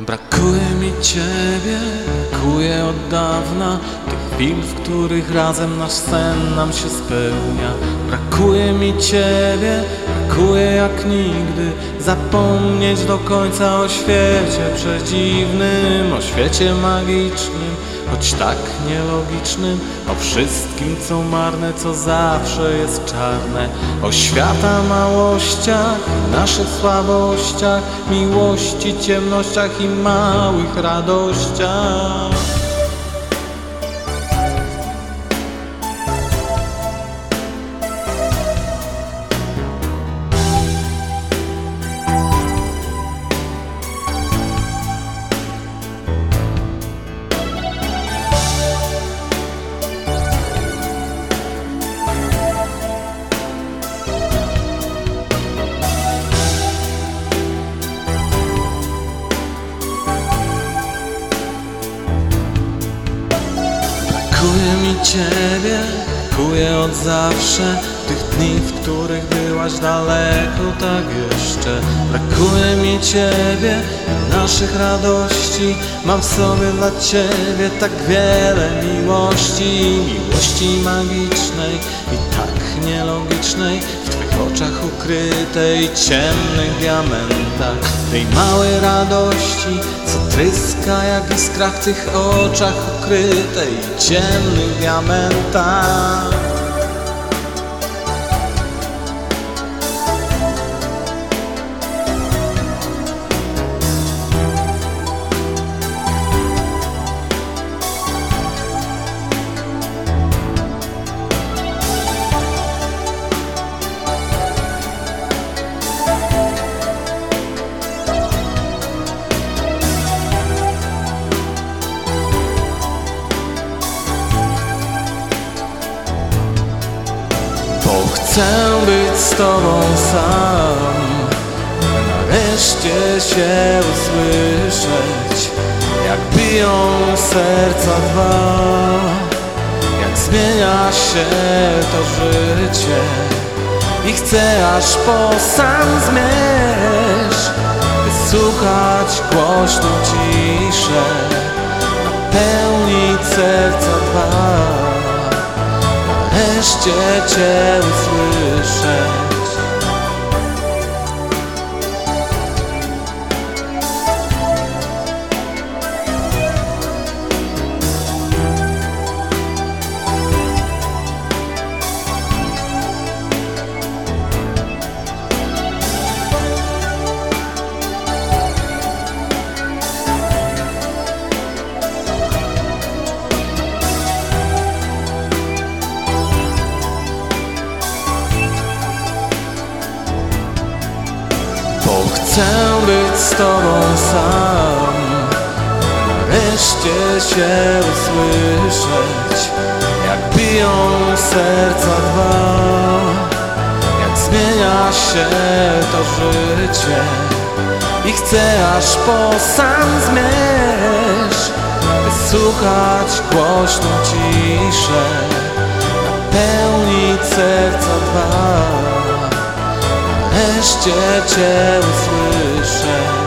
Brakuje mi ciebie, brakuje od dawna Tych chwil, w których razem nasz sen nam się spełnia. Brakuje mi ciebie, brakuje jak nigdy Zapomnieć do końca o świecie przedziwnym O świecie magicznym, choć tak nielogicznym O wszystkim co marne, co zawsze jest czarne. O świata małościach, naszych słabościach Miłości, ciemnościach i małych radościach Brakuje mi ciebie, brakuje od zawsze Tych dni, w których byłaś daleko tak jeszcze Brakuje mi ciebie, naszych radości Mam w sobie dla ciebie tak wiele miłości Miłości magicznej i tak nielogicznej W twych oczach ukrytej, ciemnych diamentach. Tej małej radości, co tryska jak iskra w tych oczach ukrytej Ciemnych diamentach chcę być z tobą sam Nareszcie się usłyszeć Jak biją serca dwa. Jak zmienia się to życie I chcę aż po sam zmierz Wysłuchać głośną ciszę Napełnić serca dwa Nareszcie Cię usłyszeć chcę być z Tobą sam. Nareszcie się usłyszeć Jak biją serca dwa. Jak zmienia się to życie I chcę aż po sam zmierz Wysłuchać głośną ciszę Napełnić serca dwa. Nareszcie Cię usłyszę said